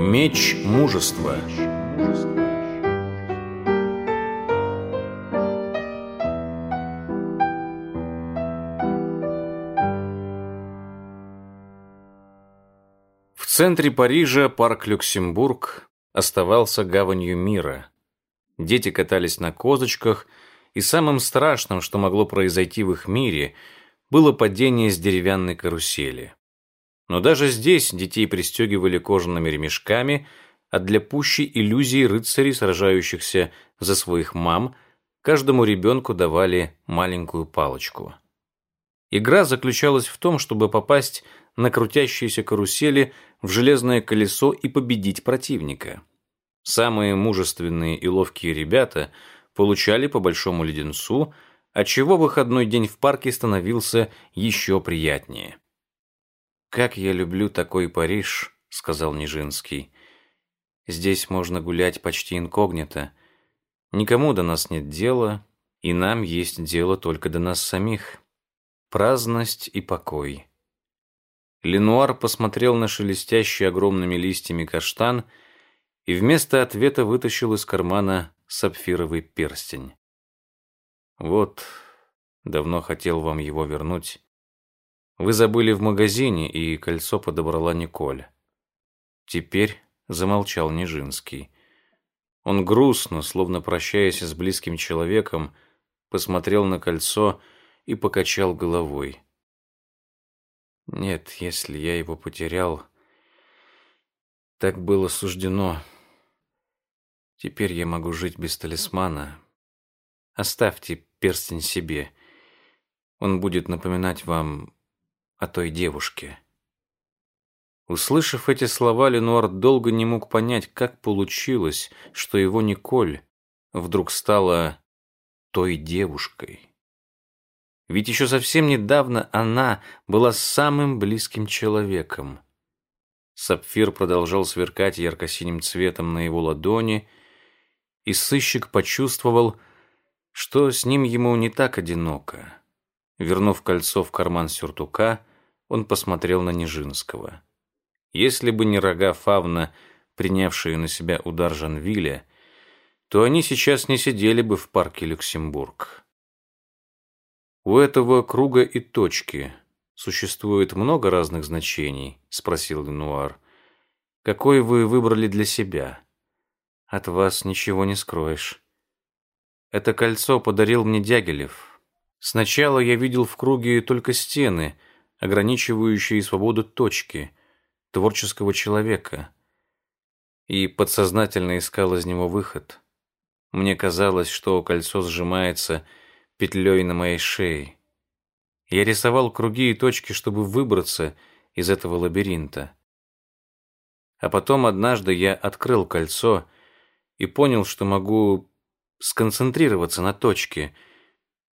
Меч мужества. В центре Парижа парк Люксембург оставался гаванью мира. Дети катались на козочках, и самым страшным, что могло произойти в их мире, было падение с деревянной карусели. Но даже здесь детей пристегивали кожаными ремешками, а для пущей иллюзии рыцарей, сражающихся за своих мам, каждому ребенку давали маленькую палочку. Игра заключалась в том, чтобы попасть на крутящиеся карусели в железное колесо и победить противника. Самые мужественные и ловкие ребята получали по большому леденцу, отчего выходной день в парке становился еще приятнее. «Как я люблю такой Париж», — сказал Нижинский. «Здесь можно гулять почти инкогнито. Никому до нас нет дела, и нам есть дело только до нас самих. Праздность и покой». Ленуар посмотрел на шелестящий огромными листьями каштан и вместо ответа вытащил из кармана сапфировый перстень. «Вот, давно хотел вам его вернуть». Вы забыли в магазине, и кольцо подобрала Николь. Теперь замолчал Нижинский. Он грустно, словно прощаясь с близким человеком, посмотрел на кольцо и покачал головой. Нет, если я его потерял, так было суждено. Теперь я могу жить без талисмана. Оставьте перстень себе. Он будет напоминать вам о той девушке. Услышав эти слова, Ленуар долго не мог понять, как получилось, что его Николь вдруг стала той девушкой. Ведь еще совсем недавно она была самым близким человеком. Сапфир продолжал сверкать ярко-синим цветом на его ладони, и сыщик почувствовал, что с ним ему не так одиноко. Вернув кольцо в карман сюртука, он посмотрел на Нижинского. Если бы не рога фавна, принявшие на себя удар Жанвиля, то они сейчас не сидели бы в парке Люксембург. «У этого круга и точки существует много разных значений?» — спросил Ленуар. «Какой вы выбрали для себя? От вас ничего не скроешь. Это кольцо подарил мне Дягилев. Сначала я видел в круге только стены — ограничивающие свободу точки, творческого человека, и подсознательно искал из него выход. Мне казалось, что кольцо сжимается петлей на моей шее. Я рисовал круги и точки, чтобы выбраться из этого лабиринта. А потом однажды я открыл кольцо и понял, что могу сконцентрироваться на точке —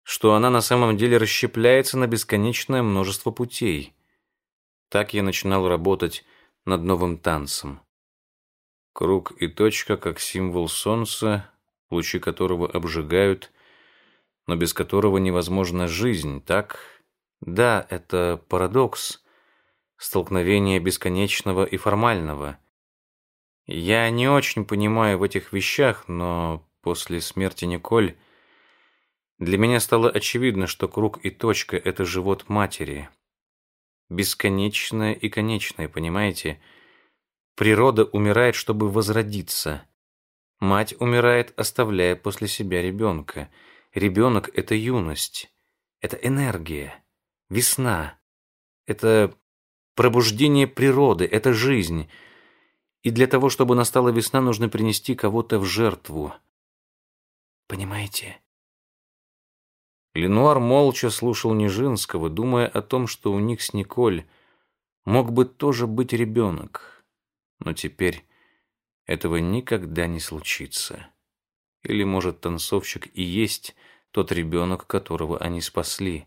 что она на самом деле расщепляется на бесконечное множество путей. Так я начинал работать над новым танцем. Круг и точка как символ солнца, лучи которого обжигают, но без которого невозможна жизнь, так? Да, это парадокс, столкновение бесконечного и формального. Я не очень понимаю в этих вещах, но после смерти Николь для меня стало очевидно, что круг и точка — это живот матери. Бесконечное и конечное, понимаете? Природа умирает, чтобы возродиться. Мать умирает, оставляя после себя ребенка. Ребенок — это юность, это энергия, весна, это пробуждение природы, это жизнь. И для того, чтобы настала весна, нужно принести кого-то в жертву. Понимаете? Ленуар молча слушал Нижинского, думая о том, что у них с Николь мог бы тоже быть ребенок. Но теперь этого никогда не случится. Или, может, танцовщик и есть тот ребенок, которого они спасли.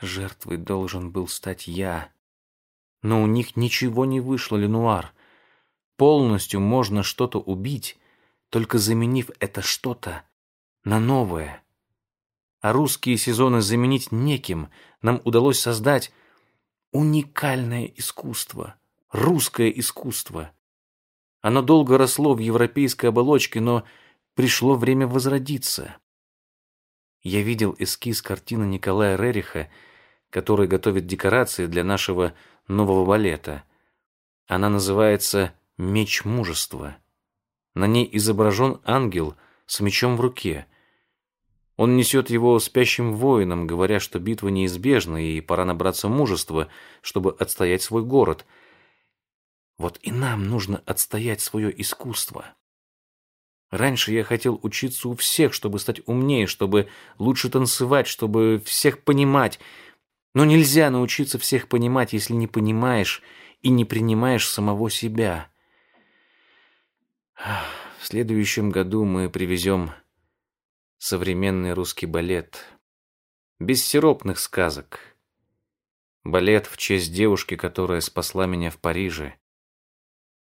Жертвой должен был стать я. Но у них ничего не вышло, Ленуар. Полностью можно что-то убить, только заменив это что-то на новое а русские сезоны заменить неким, нам удалось создать уникальное искусство, русское искусство. Оно долго росло в европейской оболочке, но пришло время возродиться. Я видел эскиз картины Николая Рериха, который готовит декорации для нашего нового балета. Она называется «Меч мужества». На ней изображен ангел с мечом в руке. Он несет его спящим воинам, говоря, что битва неизбежна и пора набраться мужества, чтобы отстоять свой город. Вот и нам нужно отстоять свое искусство. Раньше я хотел учиться у всех, чтобы стать умнее, чтобы лучше танцевать, чтобы всех понимать. Но нельзя научиться всех понимать, если не понимаешь и не принимаешь самого себя. В следующем году мы привезем современный русский балет. Без сиропных сказок. Балет в честь девушки, которая спасла меня в Париже.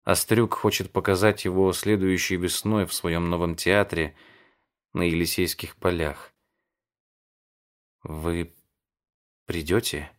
Острюк хочет показать его следующей весной в своем новом театре на Елисейских полях. Вы придете?